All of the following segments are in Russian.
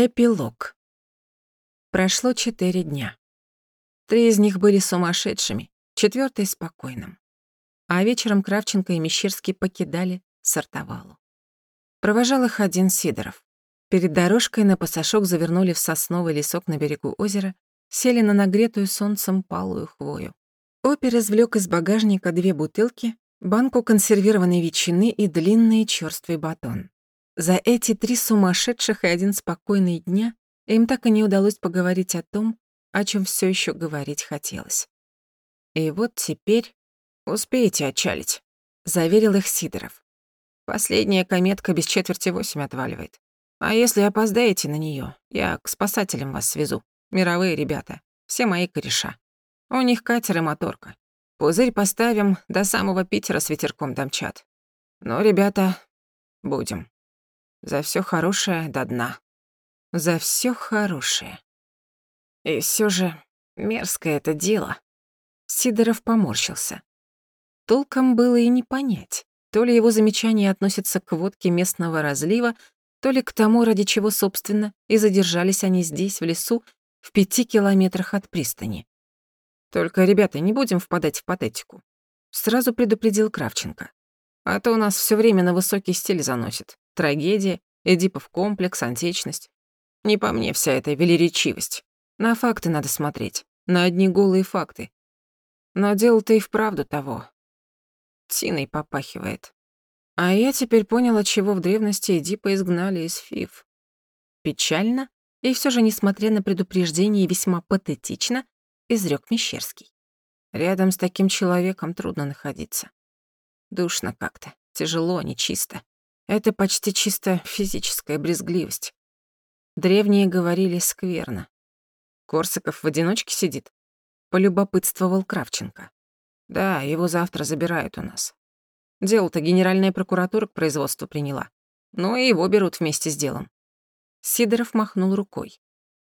Эпилог. Прошло четыре дня. Три из них были сумасшедшими, четвёртый — спокойным. А вечером Кравченко и Мещерский покидали Сартовалу. Провожал их один Сидоров. Перед дорожкой на пасашок завернули в сосновый лесок на берегу озера, сели на нагретую солнцем палую хвою. Опер извлёк из багажника две бутылки, банку консервированной ветчины и длинный чёрствый батон. За эти три сумасшедших и один спокойный дня им так и не удалось поговорить о том, о чем все еще говорить хотелось. И вот теперь успеете отчалить, заверил их Сидоров. Последняя кометка без четверти восемь отваливает. А если опоздаете на нее, я к спасателям вас свезу. Мировые ребята, все мои кореша. У них катер и моторка. Пузырь поставим, до самого Питера с ветерком домчат. Ну, ребята, будем. За все хорошее до дна. За все хорошее. И все же мерзкое это дело. Сидоров поморщился. Толком было и не понять, то ли его замечания относятся к водке местного разлива, то ли к тому, ради чего, собственно, и задержались они здесь, в лесу, в пяти километрах от пристани. Только, ребята, не будем впадать в патетику. Сразу предупредил Кравченко. А то у нас все время на высокий стиль заносит. Трагедия, Эдипов комплекс, античность. Не по мне вся эта велеречивость. На факты надо смотреть. На одни голые факты. Но дело-то и вправду того. Тиной попахивает. А я теперь поняла, чего в древности Эдипа изгнали из Фив. Печально, и все же, несмотря на предупреждение, весьма патетично, изрек Мещерский. Рядом с таким человеком трудно находиться. Душно как-то, тяжело, нечисто. Это почти чисто физическая брезгливость. Древние говорили скверно. Корсаков в одиночке сидит? Полюбопытствовал Кравченко. Да, его завтра забирают у нас. Дело-то генеральная прокуратура к производству приняла. Ну и его берут вместе с делом. Сидоров махнул рукой.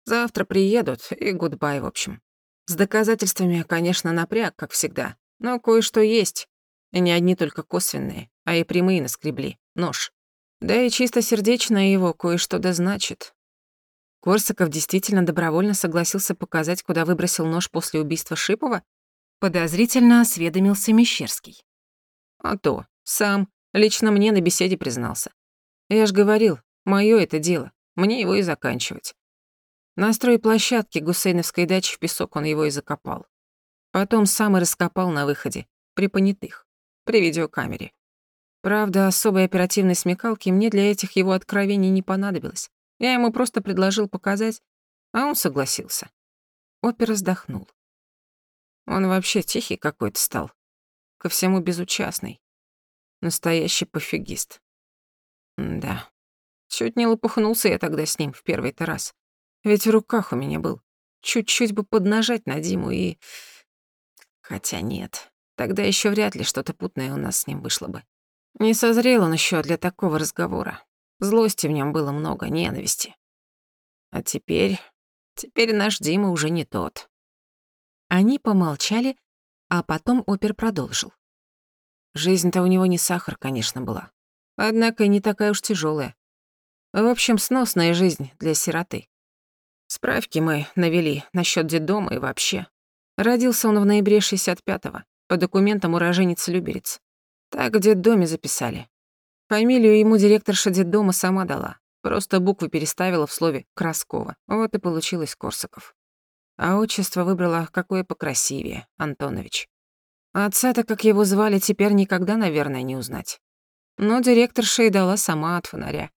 Завтра приедут, и гудбай, в общем. С доказательствами, конечно, напряг, как всегда. Но кое-что есть. И не одни только косвенные, а и прямые наскребли нож. Да и чисто сердечно его кое-что да значит. Корсаков действительно добровольно согласился показать, куда выбросил нож после убийства Шипова? Подозрительно осведомился Мещерский. А то, сам, лично мне на беседе признался. Я ж говорил, моё это дело, мне его и заканчивать. На стройплощадке Гусейновской дачи в песок он его и закопал. Потом сам и раскопал на выходе, при понятых, при видеокамере. Правда, особой оперативной смекалки мне для этих его откровений не понадобилось. Я ему просто предложил показать, а он согласился. Опер вздохнул. Он вообще тихий какой-то стал. Ко всему безучастный. Настоящий пофигист. да. Чуть не лопухнулся я тогда с ним в первый-то раз. Ведь в руках у меня был. Чуть-чуть бы поднажать на Диму и... Хотя нет, тогда еще вряд ли что-то путное у нас с ним вышло бы. Не созрел он еще для такого разговора. Злости в нем было много, ненависти. А теперь... Теперь наш Дима уже не тот. Они помолчали, а потом опер продолжил. Жизнь-то у него не сахар, конечно, была. Однако и не такая уж тяжелая. В общем, сносная жизнь для сироты. Справки мы навели насчет детдома и вообще. Родился он в ноябре 65-го, по документам уроженец-люберец. Так в детдоме записали. Фамилию ему директорша детдома сама дала. Просто буквы переставила в слове «Краскова». Вот и получилось Корсаков. А отчество выбрала какое покрасивее — Антонович. Отца-то, как его звали, теперь никогда, наверное, не узнать. Но директорша и дала сама от фонаря.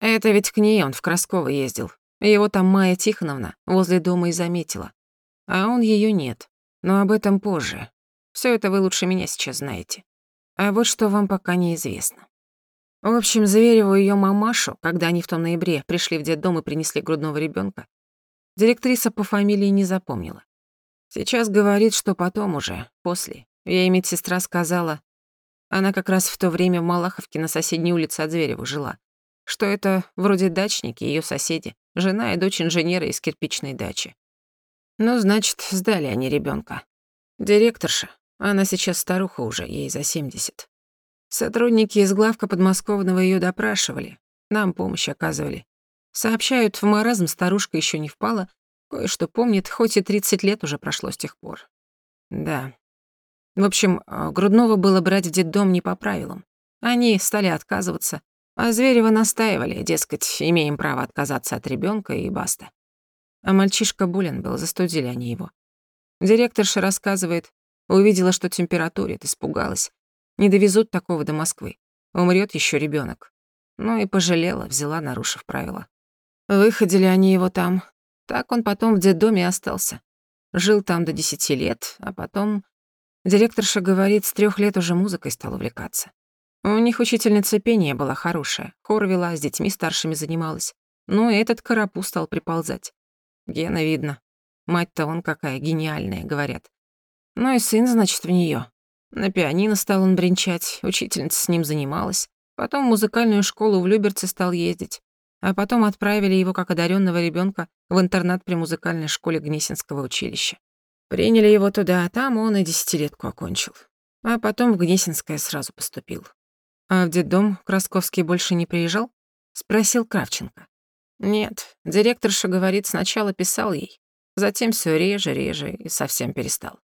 Это ведь к ней он в Красково ездил. Его там Майя Тихоновна возле дома и заметила. А он ее нет. Но об этом позже. Все это вы лучше меня сейчас знаете. А вот что вам пока неизвестно. В общем, Звереву и её мамашу, когда они в том ноябре пришли в детдом и принесли грудного ребёнка, директриса по фамилии не запомнила. Сейчас говорит, что потом уже, после. Ей медсестра сказала, она как раз в то время в Малаховке на соседней улице от Зверева жила, что это вроде дачники, её соседи, жена и дочь инженера из кирпичной дачи. Ну, значит, сдали они ребёнка. Директорша, она сейчас старуха уже, ей за 70. Сотрудники из главка подмосковного ее допрашивали, нам помощь оказывали. Сообщают, в маразм старушка еще не впала, кое-что помнит, хоть и 30 лет уже прошло с тех пор. Да. В общем, а, Грудного было брать в детдом не по правилам. Они стали отказываться, а Зверева настаивали, дескать, имеем право отказаться от ребенка и баста. А мальчишка болен был, застудили они его. Директорша рассказывает, увидела, что температурит, испугалась. Не довезут такого до Москвы. Умрет еще ребенок. Ну и пожалела, взяла, нарушив правила. Выходили они его там. Так он потом в детдоме остался. Жил там до десяти лет, а потом... Директорша говорит, с трех лет уже музыкой стал увлекаться. У них учительница пения была хорошая, хор вела, с детьми старшими занималась. Ну и этот карапу стал приползать. Гена видно. Мать-то он какая гениальная, говорят. Ну и сын, значит, в неё. На пианино стал он бренчать, учительница с ним занималась. Потом в музыкальную школу в Люберце стал ездить. А потом отправили его как одаренного ребенка в интернат при музыкальной школе Гнесинского училища. Приняли его туда, а там он и десятилетку окончил. А потом в Гнесинское сразу поступил. А в детдом Красковский больше не приезжал? Спросил Кравченко. Нет, директорша говорит, сначала писал ей, затем все реже, реже и совсем перестал.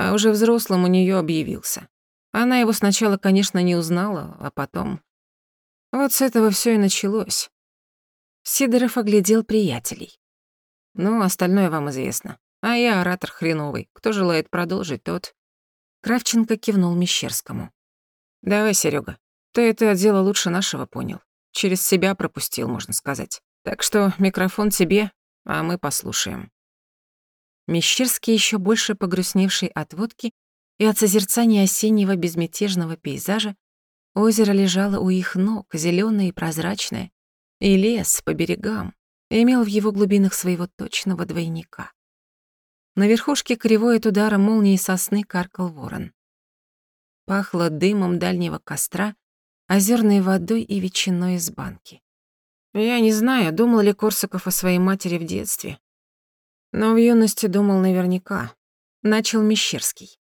А уже взрослым у нее объявился. Она его сначала, конечно, не узнала, а потом... Вот с этого все и началось. Сидоров оглядел приятелей. Ну, остальное вам известно. А я оратор хреновый. Кто желает продолжить, тот... Кравченко кивнул Мещерскому. Давай, Серега, ты это дело лучше нашего понял. Через себя пропустил, можно сказать. Так что микрофон тебе, а мы послушаем. Мещерский, еще больше погрустневший от водки и от созерцания осеннего безмятежного пейзажа, озеро лежало у их ног, зелёное и прозрачное, и лес по берегам имел в его глубинах своего точного двойника. На верхушке кривой от удара молнии сосны каркал ворон. Пахло дымом дальнего костра, озерной водой и ветчиной из банки. Я не знаю, думал ли Корсаков о своей матери в детстве. Но в юности думал наверняка. Начал Мещерский.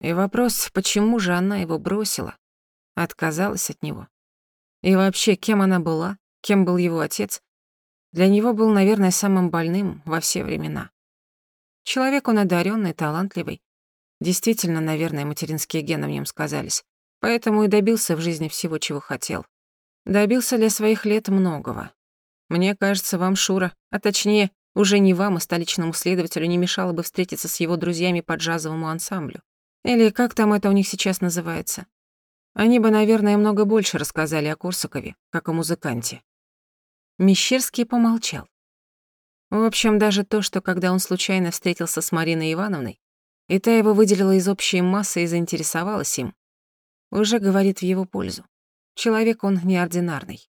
И вопрос, почему же она его бросила, отказалась от него. И вообще, кем она была, кем был его отец, для него был, наверное, самым больным во все времена. Человек он одаренный, талантливый. Действительно, наверное, материнские гены в нем сказались. Поэтому и добился в жизни всего, чего хотел. Добился для своих лет многого. Мне кажется, вам, Шура, а точнее, уже не вам, а столичному следователю не мешало бы встретиться с его друзьями по джазовому ансамблю. Или как там это у них сейчас называется. Они бы, наверное, много больше рассказали о Корсакове, как о музыканте. Мещерский помолчал. В общем, даже то, что когда он случайно встретился с Мариной Ивановной, и та его выделила из общей массы и заинтересовалась им, уже говорит в его пользу. Человек он неординарный.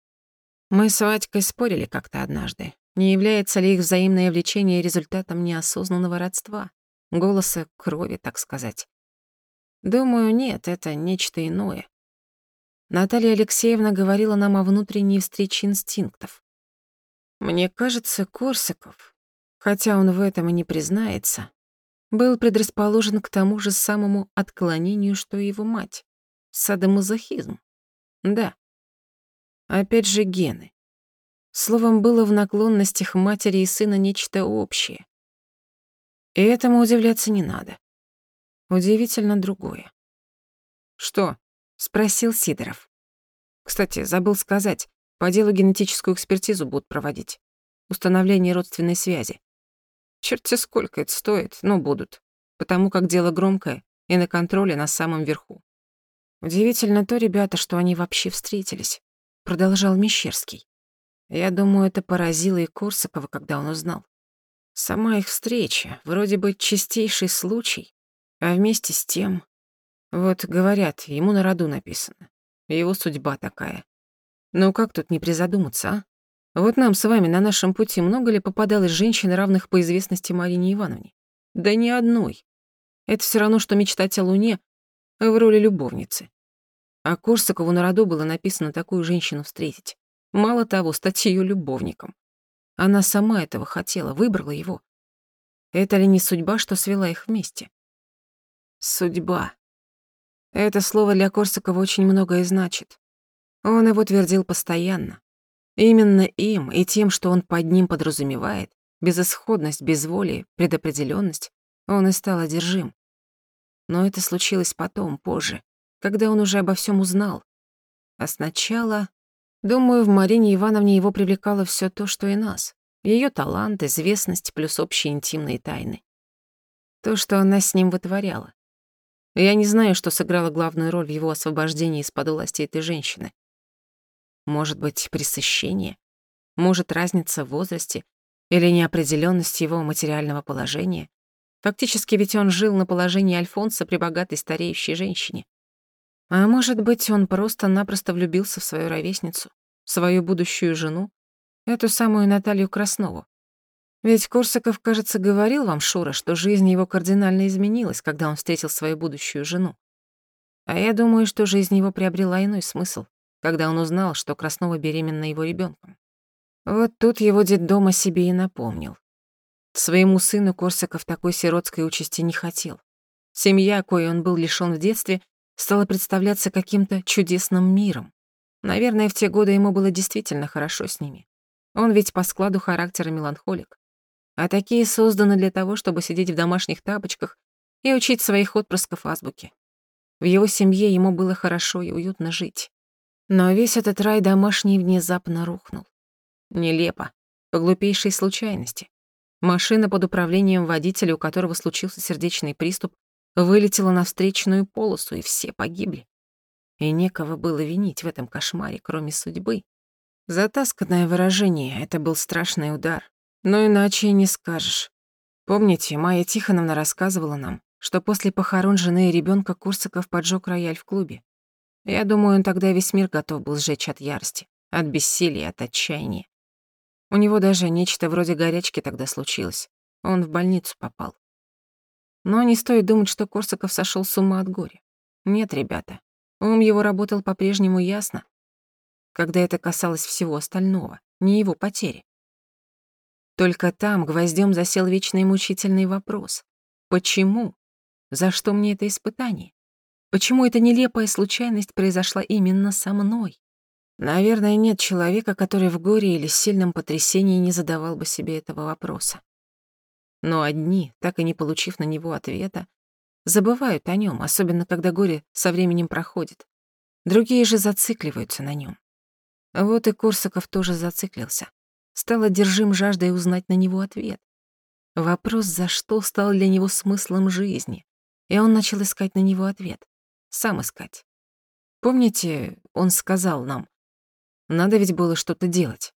Мы с Вадькой спорили как-то однажды, не является ли их взаимное влечение результатом неосознанного родства, голоса крови, так сказать. Думаю, нет, это нечто иное. Наталья Алексеевна говорила нам о внутренней встрече инстинктов. Мне кажется, Корсаков, хотя он в этом и не признается, был предрасположен к тому же самому отклонению, что и его мать. Садомазохизм. Да. Опять же гены. Словом, было в наклонностях матери и сына нечто общее. И этому удивляться не надо. Удивительно другое. «Что?» — спросил Сидоров. «Кстати, забыл сказать, по делу генетическую экспертизу будут проводить. Установление родственной связи. Черти сколько это стоит, но будут. Потому как дело громкое и на контроле на самом верху. Удивительно то, ребята, что они вообще встретились, продолжал Мещерский. Я думаю, это поразило и Корсакова, когда он узнал. Сама их встреча, вроде бы чистейший случай, а вместе с тем... Вот, говорят, ему на роду написано. Его судьба такая. Ну как тут не призадуматься, а? Вот нам с вами на нашем пути много ли попадалось женщин, равных по известности Марине Ивановне? Да ни одной. Это все равно, что мечтать о Луне в роли любовницы. А Корсакову на роду было написано такую женщину встретить. Мало того, стать ее любовником. Она сама этого хотела, выбрала его. Это ли не судьба, что свела их вместе? Судьба. Это слово для Корсакова очень многое значит. Он его твердил постоянно. Именно им и тем, что он под ним подразумевает, безысходность, безволие, предопределенность, он и стал одержим. Но это случилось потом, позже, когда он уже обо всем узнал. А сначала, думаю, в Марине Ивановне его привлекало все то, что и нас. Ее талант, известность плюс общие интимные тайны. То, что она с ним вытворяла. Я не знаю, что сыграло главную роль в его освобождении из-под власти этой женщины. Может быть, пресыщение? Может, разница в возрасте? Или неопределенность его материального положения? Фактически ведь он жил на положении Альфонса при богатой стареющей женщине. А может быть, он просто-напросто влюбился в свою ровесницу, свою будущую жену, эту самую Наталью Краснову. Ведь Корсаков, кажется, говорил вам, Шура, что жизнь его кардинально изменилась, когда он встретил свою будущую жену. А я думаю, что жизнь его приобрела иной смысл когда он узнал, что Краснова беременна его ребенком. Вот тут его дома себе и напомнил. Своему сыну Корсаков такой сиротской участи не хотел. Семья, коей он был лишён в детстве, стала представляться каким-то чудесным миром. Наверное, в те годы ему было действительно хорошо с ними. Он ведь по складу характера меланхолик. А такие созданы для того, чтобы сидеть в домашних тапочках и учить своих отпрысков азбуки. В его семье ему было хорошо и уютно жить. Но весь этот рай домашний внезапно рухнул. Нелепо, по глупейшей случайности. Машина под управлением водителя, у которого случился сердечный приступ, вылетела на встречную полосу, и все погибли. И некого было винить в этом кошмаре, кроме судьбы. Затасканное выражение — это был страшный удар. Но иначе и не скажешь. Помните, Майя Тихоновна рассказывала нам, что после похорон жены и ребенка Курсаков поджег рояль в клубе. Я думаю, он тогда весь мир готов был сжечь от ярости, от бессилия, от отчаяния. У него даже нечто вроде горячки тогда случилось. Он в больницу попал. Но не стоит думать, что Корсаков сошел с ума от горя. Нет, ребята, ум его работал по-прежнему ясно, когда это касалось всего остального, не его потери. Только там гвоздем засел вечный мучительный вопрос. Почему? За что мне это испытание? Почему эта нелепая случайность произошла именно со мной? Наверное, нет человека, который в горе или сильном потрясении не задавал бы себе этого вопроса. Но одни, так и не получив на него ответа, забывают о нем, особенно когда горе со временем проходит. Другие же зацикливаются на нем. Вот и Корсаков тоже зациклился. Стал одержим жаждой узнать на него ответ. Вопрос «за что» стал для него смыслом жизни, и он начал искать на него ответ сам искать. Помните, он сказал нам, надо ведь было что-то делать.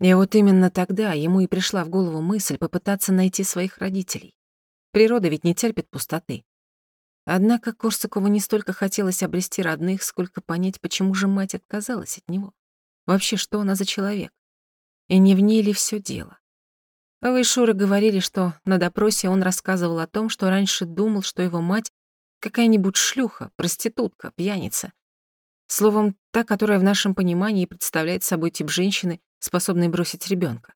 И вот именно тогда ему и пришла в голову мысль попытаться найти своих родителей. Природа ведь не терпит пустоты. Однако Корсакову не столько хотелось обрести родных, сколько понять, почему же мать отказалась от него. Вообще, что она за человек? И не в ней ли все дело? Вы, Шура, говорили, что на допросе он рассказывал о том, что раньше думал, что его мать Какая-нибудь шлюха, проститутка, пьяница. Словом, та, которая в нашем понимании представляет собой тип женщины, способной бросить ребенка.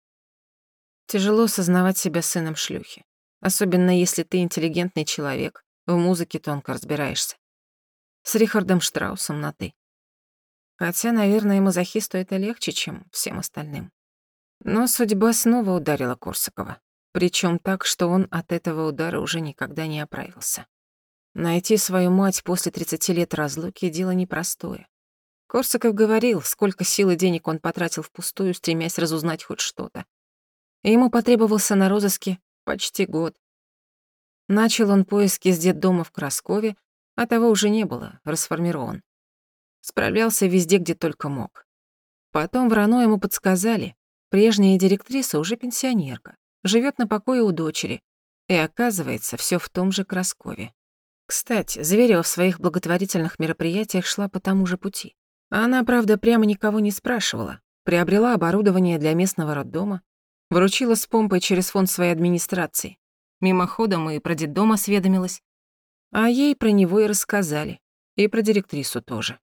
Тяжело осознавать себя сыном шлюхи. Особенно если ты интеллигентный человек, в музыке тонко разбираешься. С Рихардом Штраусом на «ты». Хотя, наверное, мазохисту это легче, чем всем остальным. Но судьба снова ударила Корсакова. Причем так, что он от этого удара уже никогда не оправился. Найти свою мать после 30 лет разлуки — дело непростое. Корсаков говорил, сколько сил и денег он потратил впустую, стремясь разузнать хоть что-то. Ему потребовался на розыске почти год. Начал он поиски с детдома в Краскове, а того уже не было, расформирован. Справлялся везде, где только мог. Потом в РАНО ему подсказали, прежняя директриса уже пенсионерка, живет на покое у дочери, и оказывается, все в том же Краскове. Кстати, Зверева в своих благотворительных мероприятиях шла по тому же пути. Она, правда, прямо никого не спрашивала. Приобрела оборудование для местного роддома, вручила с помпой через фонд своей администрации. Мимоходом и про детдом осведомилась. А ей про него и рассказали. И про директрису тоже.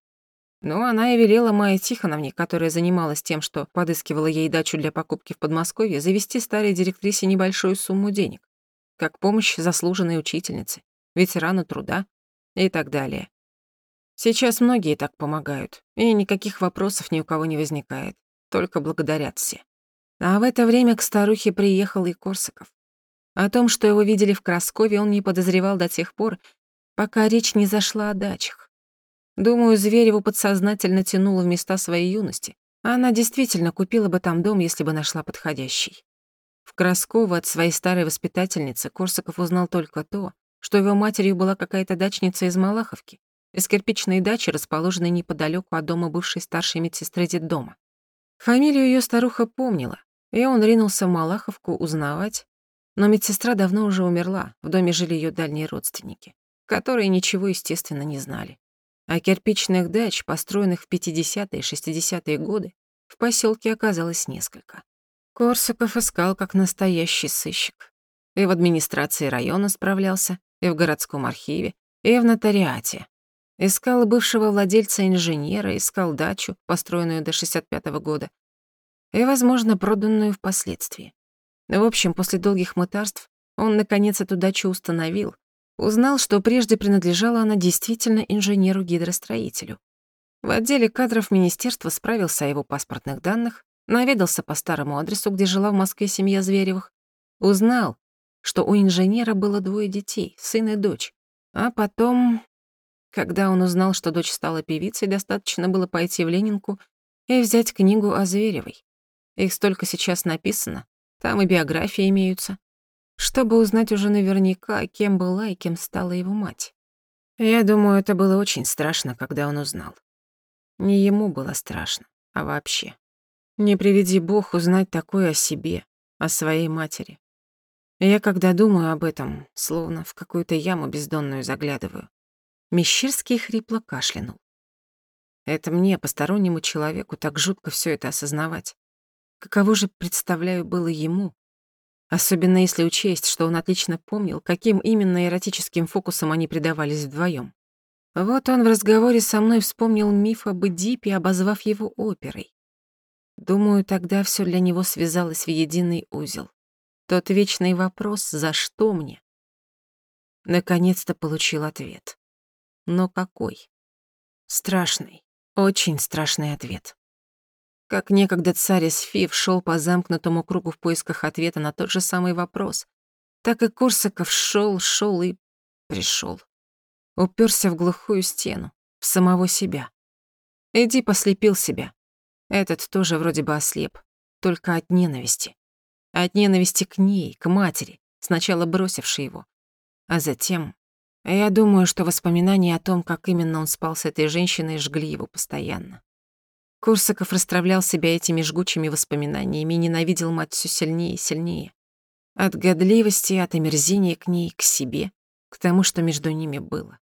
Но она и велела Майе Тихоновне, которая занималась тем, что подыскивала ей дачу для покупки в Подмосковье, завести старой директрисе небольшую сумму денег, как помощь заслуженной учительнице ветерана труда и так далее. Сейчас многие так помогают, и никаких вопросов ни у кого не возникает, только благодарят все. А в это время к старухе приехал и Корсаков. О том, что его видели в Краскове, он не подозревал до тех пор, пока речь не зашла о дачах. Думаю, Звереву подсознательно тянуло в места своей юности. Она действительно купила бы там дом, если бы нашла подходящий. В Красково от своей старой воспитательницы Корсаков узнал только то, что его матерью была какая-то дачница из Малаховки, из кирпичной дачи, расположенной неподалеку от дома бывшей старшей медсестры детдома. Фамилию ее старуха помнила, и он ринулся в Малаховку узнавать, но медсестра давно уже умерла, в доме жили ее дальние родственники, которые ничего, естественно, не знали. А кирпичных дач, построенных в 50-е и 60-е годы, в поселке оказалось несколько. Корсаков искал как настоящий сыщик. И в администрации района справлялся, и в городском архиве, и в нотариате. Искал бывшего владельца инженера, искал дачу, построенную до 65-го года, и, возможно, проданную впоследствии. В общем, после долгих мытарств он, наконец, эту дачу установил, узнал, что прежде принадлежала она действительно инженеру-гидростроителю. В отделе кадров министерства справился о его паспортных данных, наведался по старому адресу, где жила в Москве семья Зверевых, узнал, что у инженера было двое детей, сын и дочь. А потом, когда он узнал, что дочь стала певицей, достаточно было пойти в Ленинку и взять книгу о Зверевой. Их столько сейчас написано, там и биографии имеются, чтобы узнать уже наверняка, кем была и кем стала его мать. Я думаю, это было очень страшно, когда он узнал. Не ему было страшно, а вообще. Не приведи Бог узнать такое о себе, о своей матери. Я, когда думаю об этом, словно в какую-то яму бездонную заглядываю. Мещерский хрипло кашлянул. Это мне, постороннему человеку, так жутко все это осознавать. Каково же, представляю, было ему? Особенно если учесть, что он отлично помнил, каким именно эротическим фокусом они предавались вдвоем. Вот он в разговоре со мной вспомнил миф об Эдипе, обозвав его оперой. Думаю, тогда все для него связалось в единый узел. Тот вечный вопрос «За что мне?» Наконец-то получил ответ. Но какой? Страшный, очень страшный ответ. Как некогда царь Эсфив шел по замкнутому кругу в поисках ответа на тот же самый вопрос, так и Корсаков шел, шел и пришел. Уперся в глухую стену, в самого себя. Эди послепил себя. Этот тоже вроде бы ослеп, только от ненависти. От ненависти к ней, к матери, сначала бросившей его. А затем... Я думаю, что воспоминания о том, как именно он спал с этой женщиной, жгли его постоянно. Курсаков расстравлял себя этими жгучими воспоминаниями и ненавидел мать все сильнее и сильнее. От годливости, от омерзения к ней, к себе, к тому, что между ними было.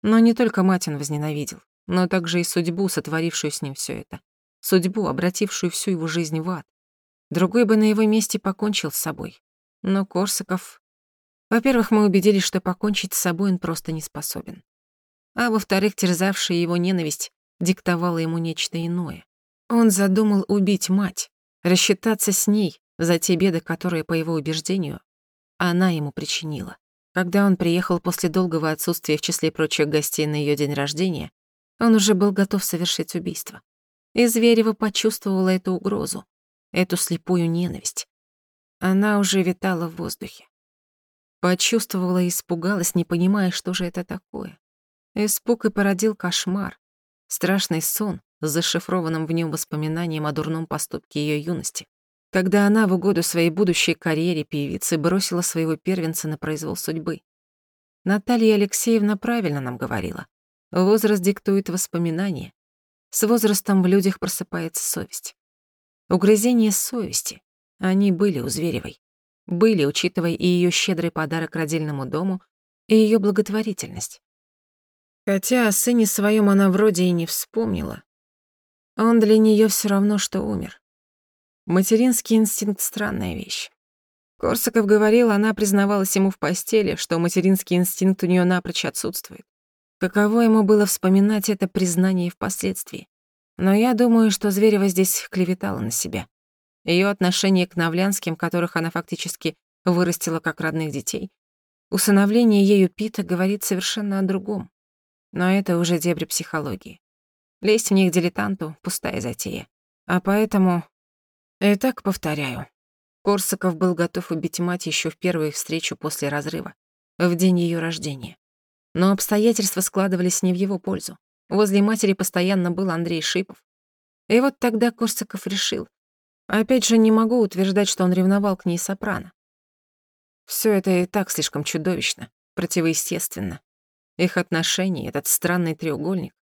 Но не только мать он возненавидел, но также и судьбу, сотворившую с ним все это. Судьбу, обратившую всю его жизнь в ад. Другой бы на его месте покончил с собой. Но Корсаков... Во-первых, мы убедились, что покончить с собой он просто не способен. А во-вторых, терзавшая его ненависть диктовала ему нечто иное. Он задумал убить мать, рассчитаться с ней за те беды, которые, по его убеждению, она ему причинила. Когда он приехал после долгого отсутствия в числе прочих гостей на ее день рождения, он уже был готов совершить убийство. И Зверева почувствовала эту угрозу, эту слепую ненависть. Она уже витала в воздухе. Почувствовала и испугалась, не понимая, что же это такое. Испуг и породил кошмар, Страшный сон с зашифрованным в нем воспоминанием о дурном поступке ее юности, когда она в угоду своей будущей карьере певицы бросила своего первенца на произвол судьбы. Наталья Алексеевна правильно нам говорила. Возраст диктует воспоминания. С возрастом в людях просыпается совесть. Угрызения совести. Они были у Зверевой. Были, учитывая и ее щедрый подарок родильному дому, и ее благотворительность. Хотя о сыне своем она вроде и не вспомнила. Он для нее все равно, что умер. Материнский инстинкт — странная вещь. Корсаков говорил, она признавалась ему в постели, что материнский инстинкт у нее напрочь отсутствует. Каково ему было вспоминать это признание впоследствии. Но я думаю, что Зверева здесь клеветала на себя. Ее отношение к Навлянским, которых она фактически вырастила как родных детей, усыновление ею Пита говорит совершенно о другом. Но это уже дебри психологии. Лезть в них дилетанту — пустая затея. А поэтому... И так повторяю. Корсаков был готов убить мать еще в первую встречу после разрыва, в день ее рождения. Но обстоятельства складывались не в его пользу. Возле матери постоянно был Андрей Шипов. И вот тогда Корсаков решил. Опять же, не могу утверждать, что он ревновал к ней сопрано. Все это и так слишком чудовищно, противоестественно. Их отношения, этот странный треугольник.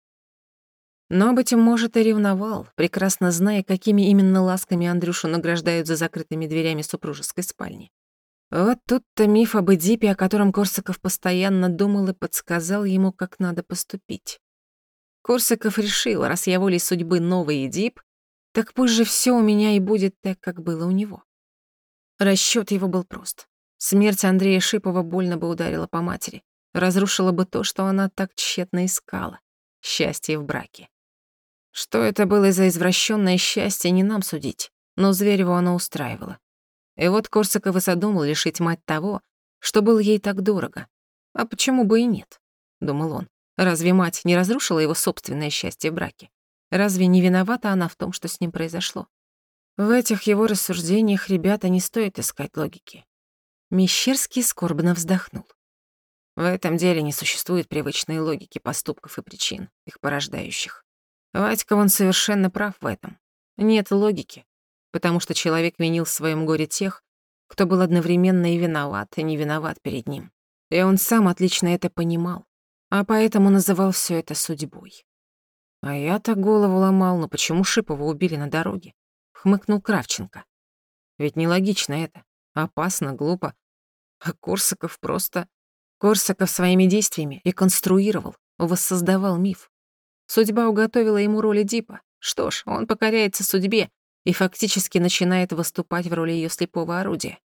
Но, быть может, и ревновал, прекрасно зная, какими именно ласками Андрюшу награждают за закрытыми дверями супружеской спальни. Вот тут-то миф об Эдипе, о котором Корсаков постоянно думал и подсказал ему, как надо поступить. Корсаков решил, раз я волей судьбы новый Эдип, так пусть же все у меня и будет так, как было у него. Расчет его был прост. Смерть Андрея Шипова больно бы ударила по матери, разрушила бы то, что она так тщетно искала — счастье в браке. Что это было за извращенное счастье, не нам судить, но Звереву оно устраивало. И вот Корсаков и задумал лишить мать того, что было ей так дорого. А почему бы и нет, думал он. Разве мать не разрушила его собственное счастье в браке? Разве не виновата она в том, что с ним произошло? В этих его рассуждениях ребята не стоит искать логики. Мещерский скорбно вздохнул. В этом деле не существует привычной логики поступков и причин, их порождающих. Вадька, он совершенно прав в этом. Нет логики, потому что человек винил в своем горе тех, кто был одновременно и виноват, и не виноват перед ним. И он сам отлично это понимал, а поэтому называл все это судьбой. А я-то голову ломал, но почему Шипова убили на дороге? Хмыкнул Кравченко. Ведь нелогично это. Опасно, глупо. А Корсаков просто... Корсаков своими действиями реконструировал, воссоздавал миф. Судьба уготовила ему роль Эдипа. Что ж, он покоряется судьбе и фактически начинает выступать в роли ее слепого орудия.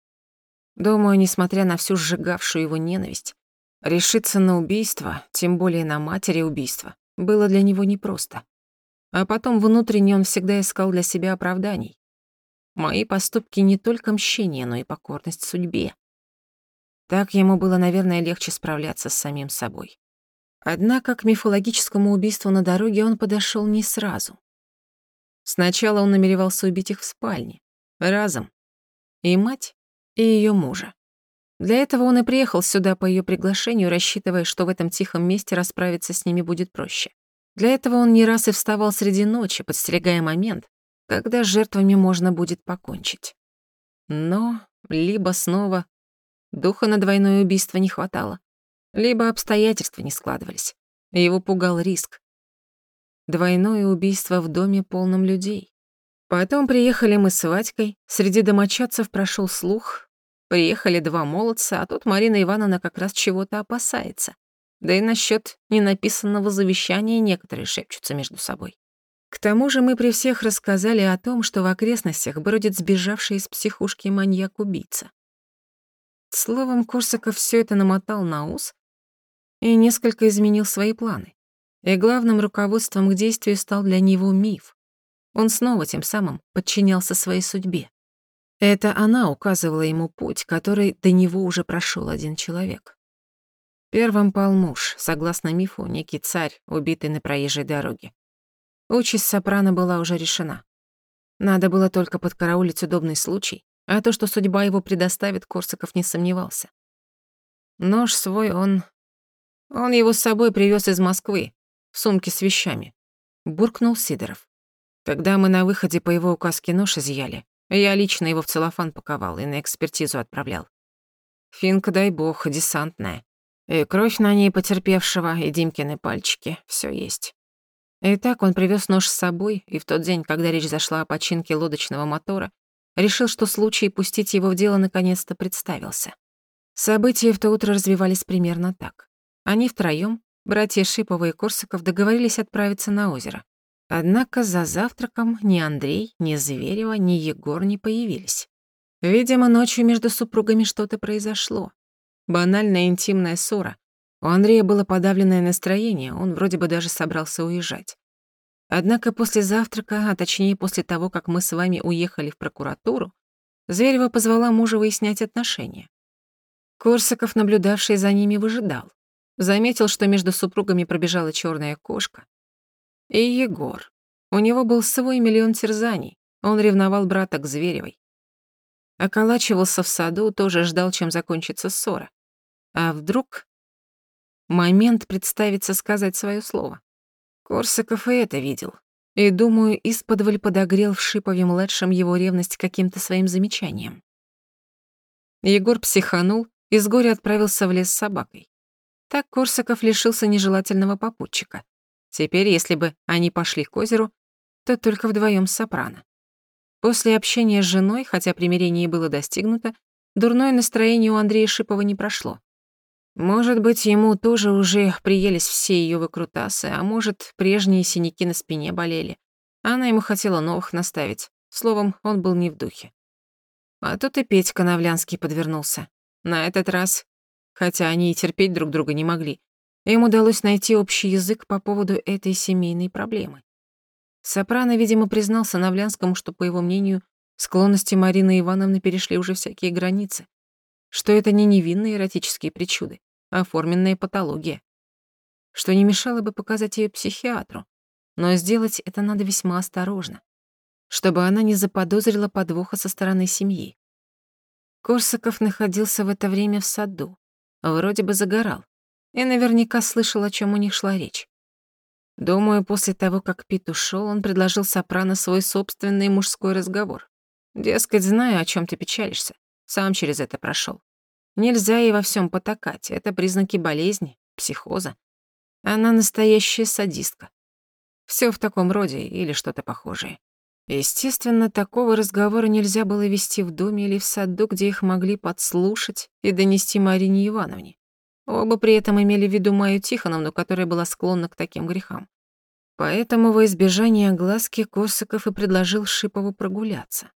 Думаю, несмотря на всю сжигавшую его ненависть, решиться на убийство, тем более на матери убийства, было для него непросто. А потом внутренне он всегда искал для себя оправданий. Мои поступки не только мщение, но и покорность судьбе. Так ему было, наверное, легче справляться с самим собой. Однако к мифологическому убийству на дороге он подошел не сразу. Сначала он намеревался убить их в спальне, разом. И мать, и ее мужа. Для этого он и приехал сюда по ее приглашению, рассчитывая, что в этом тихом месте расправиться с ними будет проще. Для этого он не раз и вставал среди ночи, подстерегая момент, когда с жертвами можно будет покончить. Но либо снова духа на двойное убийство не хватало, либо обстоятельства не складывались. Его пугал риск. Двойное убийство в доме полном людей. Потом приехали мы с Вадькой, среди домочадцев прошел слух. Приехали два молодца, а тут Марина Ивановна как раз чего-то опасается. Да и насчет ненаписанного завещания некоторые шепчутся между собой. К тому же мы при всех рассказали о том, что в окрестностях бродит сбежавший из психушки маньяк-убийца. Словом, Корсаков все это намотал на ус и несколько изменил свои планы. И главным руководством к действию стал для него миф. Он снова тем самым подчинялся своей судьбе. Это она указывала ему путь, который до него уже прошел один человек. Первым пал муж, согласно мифу, некий царь, убитый на проезжей дороге. Участь Сопрано была уже решена. Надо было только подкараулить удобный случай, а то, что судьба его предоставит, Корсаков не сомневался. Нож свой он он его с собой привез из Москвы, в сумке с вещами. Буркнул Сидоров. Когда мы на выходе по его указке нож изъяли, я лично его в целлофан паковал и на экспертизу отправлял. Финка, дай бог, десантная. И кровь на ней потерпевшего, и Димкины пальчики, все есть. И так он привез нож с собой, и в тот день, когда речь зашла о починке лодочного мотора, решил, что случай пустить его в дело наконец-то представился. События в то утро развивались примерно так. Они втроём, братья Шипова и Корсаков, договорились отправиться на озеро. Однако за завтраком ни Андрей, ни Зверева, ни Егор не появились. Видимо, ночью между супругами что-то произошло. Банальная интимная ссора. У Андрея было подавленное настроение, он вроде бы даже собрался уезжать. Однако после завтрака, а точнее после того, как мы с вами уехали в прокуратуру, Зверева позвала мужа выяснять отношения. Корсаков, наблюдавший за ними, выжидал. Заметил, что между супругами пробежала черная кошка. И Егор. У него был свой миллион терзаний. Он ревновал брата к Зверевой. Околачивался в саду, тоже ждал, чем закончится ссора. А вдруг... Момент представится сказать свое слово. Корсаков и это видел. И, думаю, исподволь подогрел в Шипове-младшем его ревность каким-то своим замечанием. Егор психанул и с горя отправился в лес с собакой. Так Корсаков лишился нежелательного попутчика. Теперь, если бы они пошли к озеру, то только вдвоем с Сопрано. После общения с женой, хотя примирение было достигнуто, дурное настроение у Андрея Шипова не прошло. Может быть, ему тоже уже приелись все ее выкрутасы, а может, прежние синяки на спине болели. Она ему хотела новых наставить. Словом, он был не в духе. А тут и Петька Навлянский подвернулся. На этот раз, хотя они и терпеть друг друга не могли, им удалось найти общий язык по поводу этой семейной проблемы. Сопрано, видимо, признался Навлянскому, что, по его мнению, склонности Марины Ивановны перешли уже всякие границы, что это не невинные эротические причуды, а оформленная патология, что не мешало бы показать ее психиатру, но сделать это надо весьма осторожно, чтобы она не заподозрила подвоха со стороны семьи. Корсаков находился в это время в саду, вроде бы загорал, и наверняка слышал, о чем у них шла речь. Думаю, после того, как Пит ушел, он предложил Сопрано свой собственный мужской разговор. Дескать, знаю, о чем ты печалишься. Сам через это прошел. Нельзя ей во всем потакать. Это признаки болезни, психоза. Она настоящая садистка. Все в таком роде или что-то похожее. Естественно, такого разговора нельзя было вести в доме или в саду, где их могли подслушать и донести Марине Ивановне. Оба при этом имели в виду Майю Тихоновну, которая была склонна к таким грехам. Поэтому во избежание огласки Корсаков и предложил Шипову прогуляться.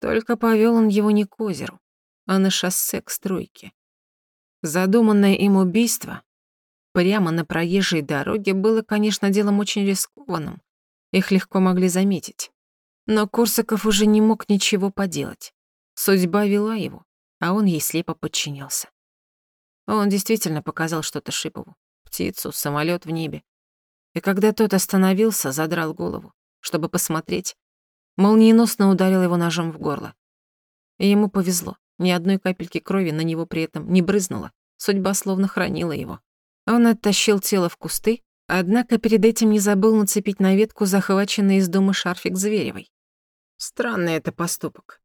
Только повел он его не к озеру, а на шоссе к стройке. Задуманное им убийство прямо на проезжей дороге было, конечно, делом очень рискованным. Их легко могли заметить. Но Корсаков уже не мог ничего поделать. Судьба вела его, а он ей слепо подчинялся. Он действительно показал что-то Шипову. Птицу, самолет в небе. И когда тот остановился, задрал голову, чтобы посмотреть, молниеносно ударил его ножом в горло. И ему повезло. Ни одной капельки крови на него при этом не брызнуло. Судьба словно хранила его. Он оттащил тело в кусты, однако перед этим не забыл нацепить на ветку захваченный из дома шарфик Зверевой. Странный это поступок.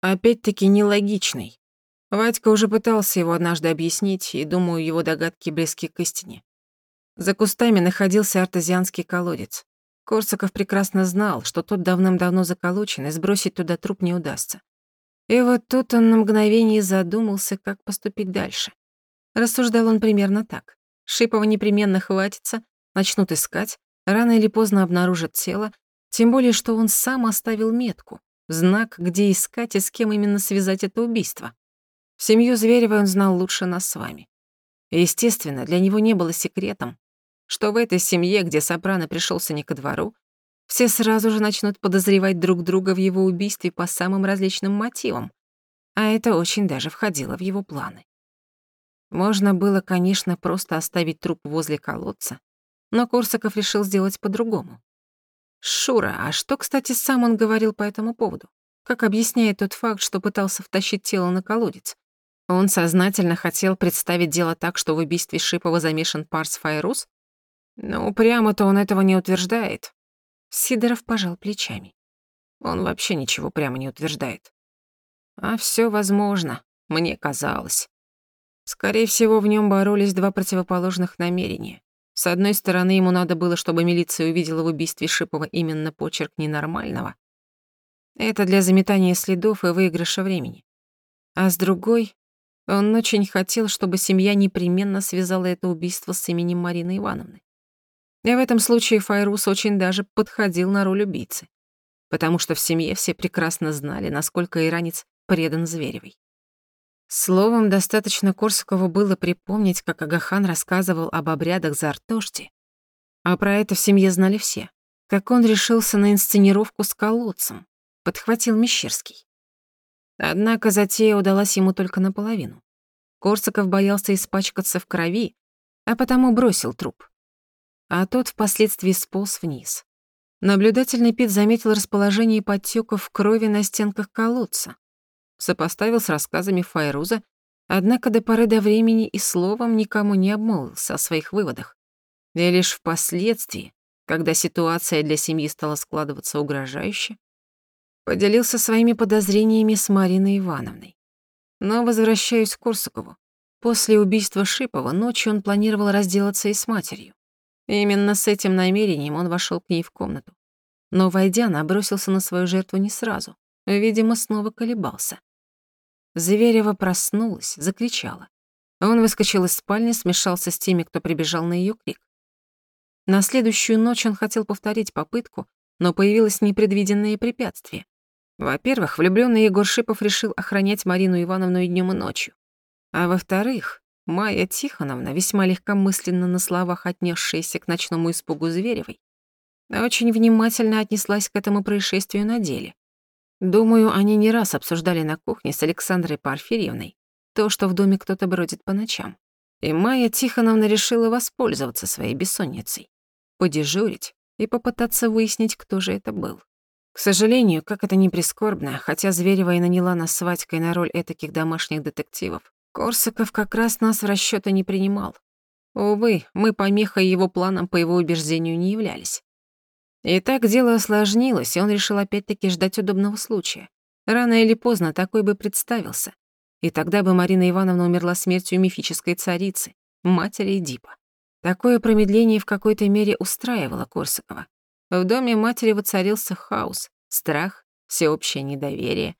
Опять-таки нелогичный. Вадька уже пытался его однажды объяснить, и, думаю, его догадки близки к истине. За кустами находился артезианский колодец. Корсаков прекрасно знал, что тот давным-давно заколочен, и сбросить туда труп не удастся. И вот тут он на мгновение задумался, как поступить дальше. Рассуждал он примерно так. Шипова непременно хватится, начнут искать, рано или поздно обнаружат тело, тем более, что он сам оставил метку, знак, где искать и с кем именно связать это убийство. Семью Зверевой он знал лучше нас с вами. естественно, для него не было секретом, что в этой семье, где Сопрано пришелся не ко двору, все сразу же начнут подозревать друг друга в его убийстве по самым различным мотивам, а это очень даже входило в его планы. Можно было, конечно, просто оставить труп возле колодца, но Корсаков решил сделать по-другому. Шура, а что, кстати, сам он говорил по этому поводу? Как объясняет тот факт, что пытался втащить тело на колодец? Он сознательно хотел представить дело так, что в убийстве Шипова замешан Парс Файрус? Ну, прямо-то он этого не утверждает. Сидоров пожал плечами. Он вообще ничего прямо не утверждает. А все возможно, мне казалось. Скорее всего, в нем боролись два противоположных намерения. С одной стороны, ему надо было, чтобы милиция увидела в убийстве Шипова именно почерк ненормального. Это для заметания следов и выигрыша времени. А с другой, он очень хотел, чтобы семья непременно связала это убийство с именем Марины Ивановны. И в этом случае Файрус очень даже подходил на роль убийцы, потому что в семье все прекрасно знали, насколько иранец предан Зверевой. Словом, достаточно Корсакову было припомнить, как Агахан рассказывал об обрядах за Артошти, а про это в семье знали все, как он решился на инсценировку с колодцем, подхватил Мещерский. Однако затея удалась ему только наполовину. Корсаков боялся испачкаться в крови, а потому бросил труп. А тот впоследствии сполз вниз. Наблюдательный Пит заметил расположение подтёков крови на стенках колодца. Сопоставил с рассказами Файруза, однако до поры до времени и словом никому не обмолвился о своих выводах. И лишь впоследствии, когда ситуация для семьи стала складываться угрожающе, поделился своими подозрениями с Мариной Ивановной. Но возвращаюсь к Корсакову. После убийства Шипова ночью он планировал разделаться и с матерью. Именно с этим намерением он вошел к ней в комнату. Но, войдя, набросился на свою жертву не сразу. Видимо, снова колебался. Зверева проснулась, закричала. Он выскочил из спальни, смешался с теми, кто прибежал на ее крик. На следующую ночь он хотел повторить попытку, но появилось непредвиденное препятствие. Во-первых, влюбленный Егор Шипов решил охранять Марину Ивановну и днем, и ночью. А во-вторых, Майя Тихоновна, весьма легкомысленно на словах отнесшаяся к ночному испугу Зверевой, очень внимательно отнеслась к этому происшествию на деле. Думаю, они не раз обсуждали на кухне с Александрой Порфирьевной то, что в доме кто-то бродит по ночам. И Майя Тихоновна решила воспользоваться своей бессонницей, подежурить и попытаться выяснить, кто же это был. К сожалению, как это ни прискорбно, хотя Зверева и наняла нас с Ватькой на роль этаких домашних детективов, Корсаков как раз нас в расчёты не принимал. Увы, мы помехой его планам по его убеждению не являлись. И так дело осложнилось, и он решил опять-таки ждать удобного случая. Рано или поздно такой бы представился. И тогда бы Марина Ивановна умерла смертью мифической царицы, матери Эдипа. Такое промедление в какой-то мере устраивало Корсакова. В доме матери воцарился хаос, страх, всеобщее недоверие.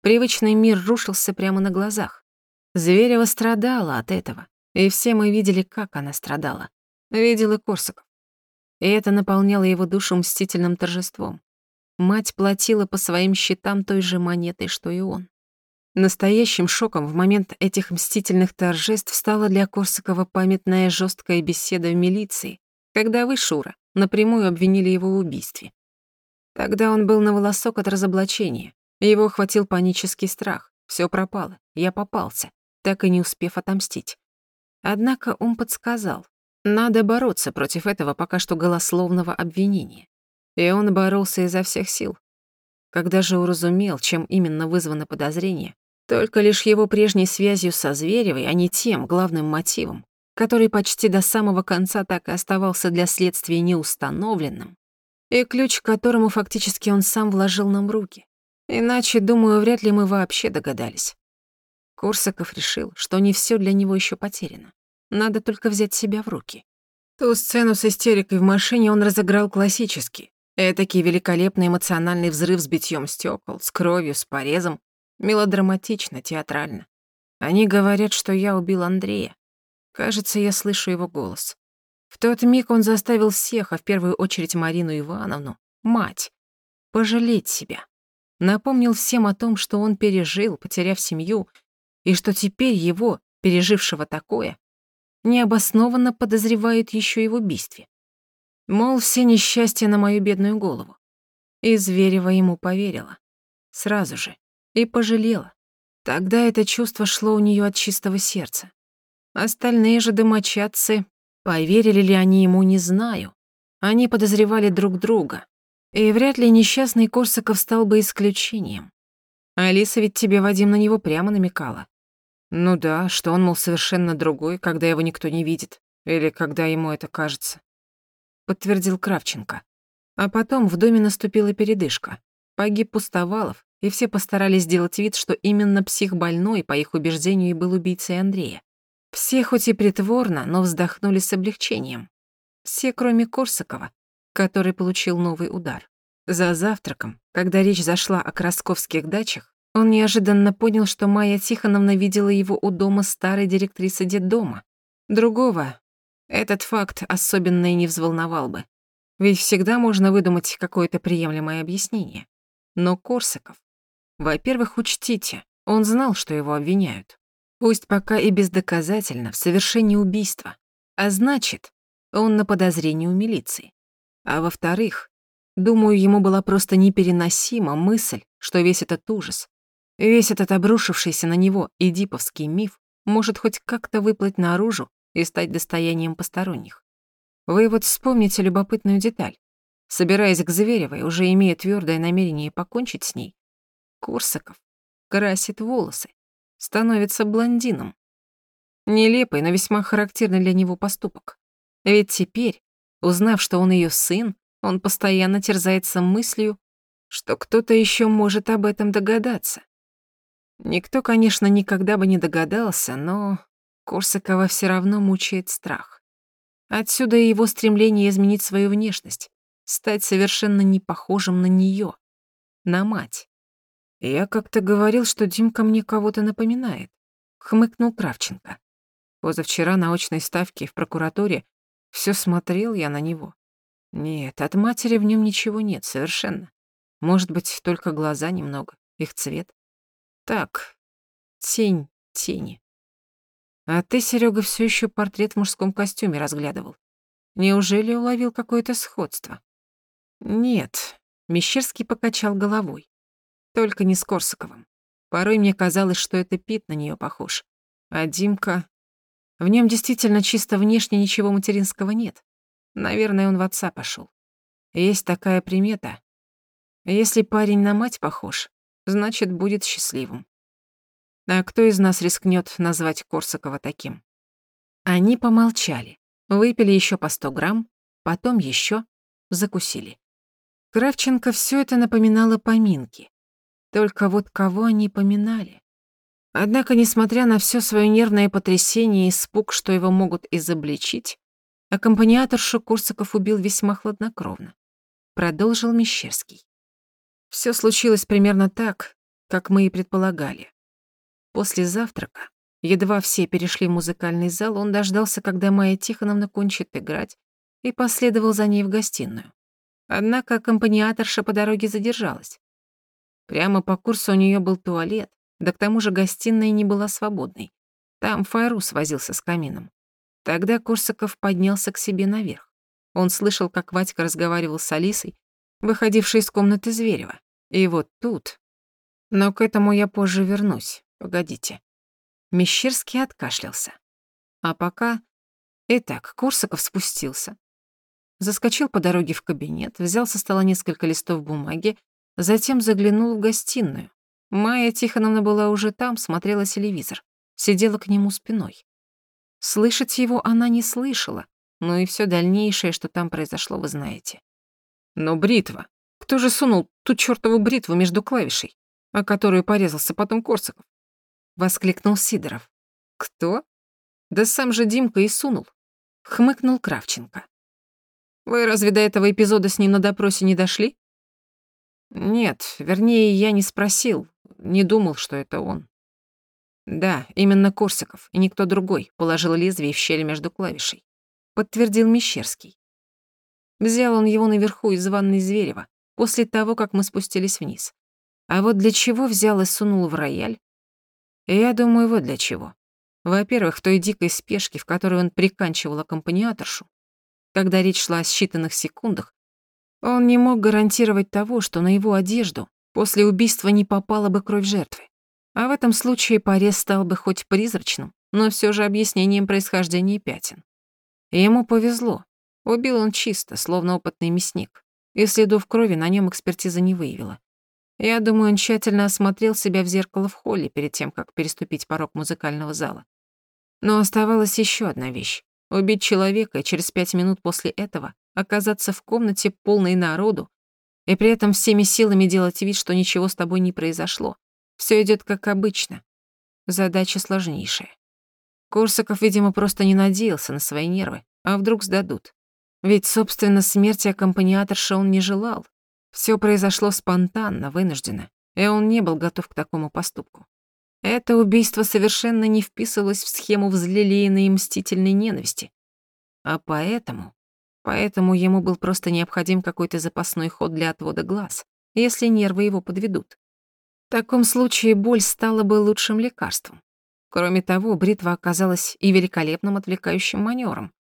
Привычный мир рушился прямо на глазах. Зверева страдала от этого, и все мы видели, как она страдала. Видел и Корсаков. И это наполняло его душу мстительным торжеством. Мать платила по своим счетам той же монетой, что и он. Настоящим шоком в момент этих мстительных торжеств стала для Корсакова памятная жесткая беседа в милиции, когда вы, Шура, напрямую обвинили его в убийстве. Тогда он был на волосок от разоблачения. Его охватил панический страх. Все пропало. Я попался так и не успев отомстить. Однако он подсказал, надо бороться против этого пока что голословного обвинения. И он боролся изо всех сил. Когда же уразумел, чем именно вызвано подозрение, только лишь его прежней связью со Зверевой, а не тем главным мотивом, который почти до самого конца так и оставался для следствия неустановленным, и ключ к которому фактически он сам вложил нам в руки. Иначе, думаю, вряд ли мы вообще догадались. Корсаков решил, что не все для него еще потеряно. Надо только взять себя в руки. Ту сцену с истерикой в машине он разыграл классически. Этакий великолепный эмоциональный взрыв с битьем стекол, с кровью, с порезом. Мелодраматично, театрально. Они говорят, что я убил Андрея. Кажется, я слышу его голос. В тот миг он заставил всех, а в первую очередь Марину Ивановну, мать, пожалеть себя. Напомнил всем о том, что он пережил, потеряв семью, и что теперь его, пережившего такое, необоснованно подозревают еще и в убийстве. Мол, все несчастья на мою бедную голову. И Зверева ему поверила. Сразу же. И пожалела. Тогда это чувство шло у нее от чистого сердца. Остальные же домочадцы, поверили ли они ему, не знаю. Они подозревали друг друга. И вряд ли несчастный Корсаков стал бы исключением. Алиса ведь тебе, Вадим, на него прямо намекала. Ну да, что он, мол, совершенно другой, когда его никто не видит. Или когда ему это кажется. Подтвердил Кравченко. А потом в доме наступила передышка. Погиб Пустовалов, и все постарались сделать вид, что именно психбольной, по их убеждению, и был убийцей Андрея. Все хоть и притворно, но вздохнули с облегчением. Все, кроме Корсакова, который получил новый удар. За завтраком, когда речь зашла о красковских дачах, он неожиданно понял, что Майя Тихоновна видела его у дома старой директрисы детдома. Другого этот факт особенно и не взволновал бы. Ведь всегда можно выдумать какое-то приемлемое объяснение. Но Корсаков... Во-первых, учтите, он знал, что его обвиняют. Пусть пока и бездоказательно, в совершении убийства. А значит, он на подозрении у милиции. А во-вторых, думаю, ему была просто непереносима мысль, что весь этот ужас, Весь этот обрушившийся на него эдиповский миф может хоть как-то выплыть наружу и стать достоянием посторонних. Вы вот вспомните любопытную деталь. Собираясь к Зверевой, уже имея твердое намерение покончить с ней, Корсаков красит волосы, становится блондином. Нелепый, но весьма характерный для него поступок. Ведь теперь, узнав, что он ее сын, он постоянно терзается мыслью, что кто-то еще может об этом догадаться. Никто, конечно, никогда бы не догадался, но Корсакова все равно мучает страх. Отсюда и его стремление изменить свою внешность, стать совершенно не похожим на нее, на мать. «Я как-то говорил, что Димка мне кого-то напоминает», — хмыкнул Кравченко. Позавчера на очной ставке в прокуратуре все смотрел я на него. Нет, от матери в нем ничего нет, совершенно. Может быть, только глаза немного, их цвет. Так, тень тени. А ты, Серега, все еще портрет в мужском костюме разглядывал. Неужели уловил какое-то сходство? Нет, Мещерский покачал головой. Только не с Корсаковым. Порой мне казалось, что это Пит на нее похож. А Димка... В нем действительно чисто внешне ничего материнского нет. Наверное, он в отца пошел. Есть такая примета. Если парень на мать похож, значит, будет счастливым. А кто из нас рискнет назвать Корсакова таким? Они помолчали, выпили еще по сто грамм, потом еще закусили. Кравченко все это напоминало поминки. Только вот кого они поминали? Однако, несмотря на все свое нервное потрясение и испуг, что его могут изобличить, аккомпаниаторшу Курсаков убил весьма хладнокровно. Продолжил Мещерский. Все случилось примерно так, как мы и предполагали. После завтрака, едва все перешли в музыкальный зал, он дождался, когда Майя Тихоновна кончит играть, и последовал за ней в гостиную. Однако аккомпаниаторша по дороге задержалась. Прямо по курсу у нее был туалет, да к тому же гостиная не была свободной. Там Файрус возился с камином. Тогда Курсаков поднялся к себе наверх. Он слышал, как Вадька разговаривал с Алисой, выходившей из комнаты Зверева. И вот тут... Но к этому я позже вернусь. Погодите. Мещерский откашлялся. А пока... Итак, Курсаков спустился. Заскочил по дороге в кабинет, взял со стола несколько листов бумаги, затем заглянул в гостиную. Майя Тихоновна была уже там, смотрела телевизор, сидела к нему спиной. Слышать его она не слышала, но и все дальнейшее, что там произошло, вы знаете. Но бритва. Кто же сунул ту чёртову бритву между клавишей, о которую порезался потом Корсаков? Воскликнул Сидоров. Кто? Да сам же Димка и сунул. Хмыкнул Кравченко. Вы разве до этого эпизода с ним на допросе не дошли? Нет, вернее, я не спросил, не думал, что это он. Да, именно Корсаков, и никто другой, положил лезвие в щель между клавишей. Подтвердил Мещерский. Взял он его наверху из ванной Зверева, после того, как мы спустились вниз. А вот для чего взял и сунул в рояль? Я думаю, вот для чего. Во-первых, в той дикой спешке, в которой он приканчивал аккомпаниаторшу, когда речь шла о считанных секундах, он не мог гарантировать того, что на его одежду после убийства не попала бы кровь жертвы. А в этом случае порез стал бы хоть призрачным, но все же объяснением происхождения пятен. Ему повезло. Убил он чисто, словно опытный мясник, и следов крови на нем экспертиза не выявила. Я думаю, он тщательно осмотрел себя в зеркало в холле перед тем, как переступить порог музыкального зала. Но оставалась еще одна вещь. Убить человека и через пять минут после этого оказаться в комнате полной народу и при этом всеми силами делать вид, что ничего с тобой не произошло. Все идет как обычно. Задача сложнейшая. Корсаков, видимо, просто не надеялся на свои нервы, а вдруг сдадут. Ведь, собственно, смерти аккомпаниаторша он не желал. Все произошло спонтанно, вынужденно, и он не был готов к такому поступку. Это убийство совершенно не вписывалось в схему взлелеянной и мстительной ненависти. А поэтому... Поэтому ему был просто необходим какой-то запасной ход для отвода глаз, если нервы его подведут. В таком случае боль стала бы лучшим лекарством. Кроме того, бритва оказалась и великолепным отвлекающим манёвром.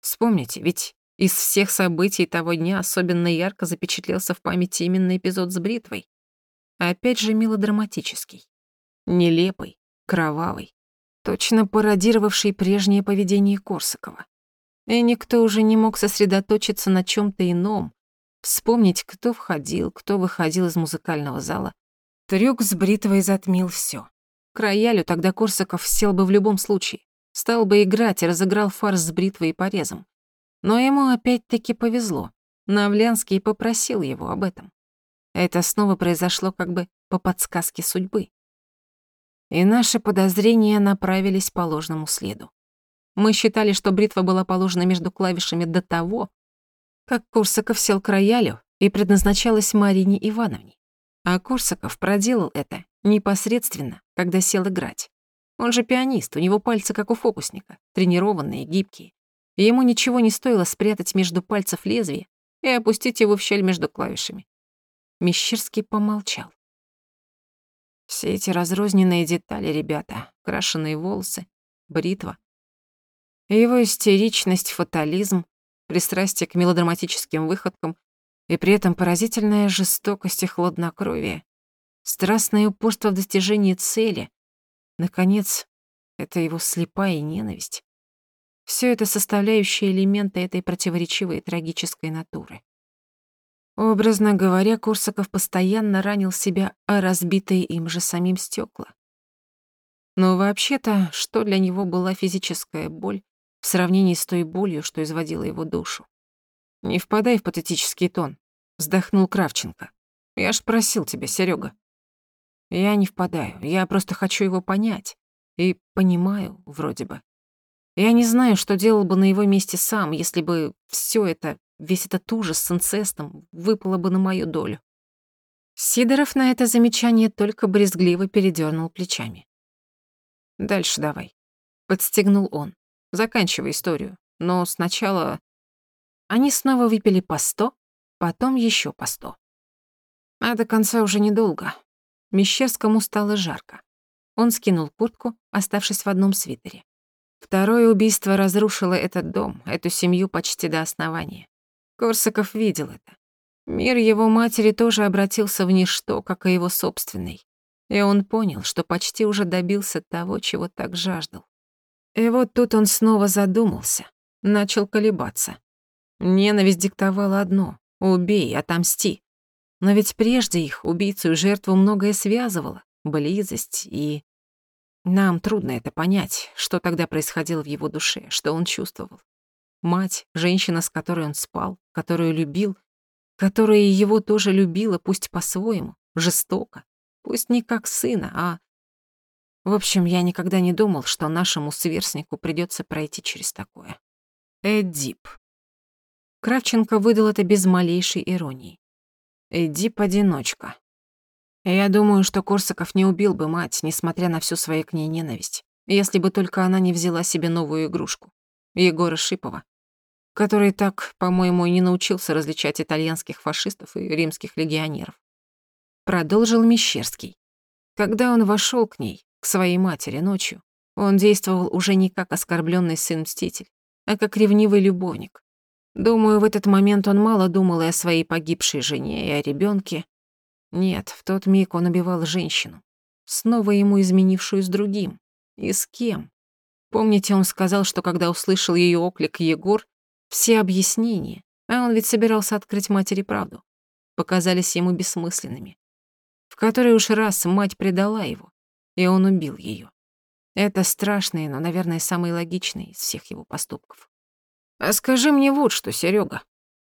Вспомните, ведь из всех событий того дня особенно ярко запечатлелся в памяти именно эпизод с бритвой. Опять же мелодраматический. Нелепый, кровавый. точно пародировавший прежнее поведение Корсакова. И никто уже не мог сосредоточиться на чем то ином, вспомнить, кто входил, кто выходил из музыкального зала. Трюк с бритвой затмил все. К роялю тогда Корсаков сел бы в любом случае, стал бы играть и разыграл фарс с бритвой и порезом. Но ему опять-таки повезло. Навлянский попросил его об этом. Это снова произошло как бы по подсказке судьбы. И наши подозрения направились по ложному следу. Мы считали, что бритва была положена между клавишами до того, как Корсаков сел к роялю и предназначалась Марине Ивановне. А Корсаков проделал это непосредственно, когда сел играть. Он же пианист, у него пальцы как у фокусника, тренированные, гибкие. И ему ничего не стоило спрятать между пальцев лезвие и опустить его в щель между клавишами. Мещерский помолчал. Все эти разрозненные детали, ребята, крашеные волосы, бритва. Его истеричность, фатализм, пристрастие к мелодраматическим выходкам и при этом поразительная жестокость и хладнокровие, страстное упорство в достижении цели. Наконец, это его слепая ненависть. Все это составляющие элементы этой противоречивой трагической натуры. Образно говоря, Корсаков постоянно ранил себя о разбитые им же самим стекла. Но вообще-то, что для него была физическая боль в сравнении с той болью, что изводила его душу? «Не впадай в патетический тон», — вздохнул Кравченко. «Я ж просил тебя, Серега. «Я не впадаю, я просто хочу его понять. И понимаю, вроде бы. Я не знаю, что делал бы на его месте сам, если бы все это Весь этот ужас с инцестом выпало бы на мою долю. Сидоров на это замечание только брезгливо передернул плечами. «Дальше давай», — подстегнул он. «Заканчивай историю. Но сначала...» Они снова выпили по сто, потом еще по сто. А до конца уже недолго. Мещерскому стало жарко. Он скинул куртку, оставшись в одном свитере. Второе убийство разрушило этот дом, эту семью почти до основания. Корсаков видел это. Мир его матери тоже обратился в ничто, как и его собственный. И он понял, что почти уже добился того, чего так жаждал. И вот тут он снова задумался, начал колебаться. Ненависть диктовала одно — убей, отомсти. Но ведь прежде их, убийцу и жертву, многое связывало, близость и... Нам трудно это понять, что тогда происходило в его душе, что он чувствовал. Мать, женщина, с которой он спал, которую любил, которая его тоже любила, пусть по-своему, жестоко, пусть не как сына, а... В общем, я никогда не думал, что нашему сверстнику придется пройти через такое. Эдип. Кравченко выдал это без малейшей иронии. Эдип — одиночка. Я думаю, что Корсаков не убил бы мать, несмотря на всю свою к ней ненависть, если бы только она не взяла себе новую игрушку. Егора Шипова, который так, по-моему, и не научился различать итальянских фашистов и римских легионеров. Продолжил Мещерский. Когда он вошел к ней, к своей матери ночью, он действовал уже не как оскорбленный сын-мститель, а как ревнивый любовник. Думаю, в этот момент он мало думал и о своей погибшей жене, и о ребенке. Нет, в тот миг он убивал женщину, снова ему изменившую с другим. И с кем? Помните, он сказал, что когда услышал ее оклик Егор, все объяснения, а он ведь собирался открыть матери правду, показались ему бессмысленными. В который уж раз мать предала его, и он убил ее. Это страшный, но, наверное, самый логичный из всех его поступков. «А скажи мне вот что, Серега.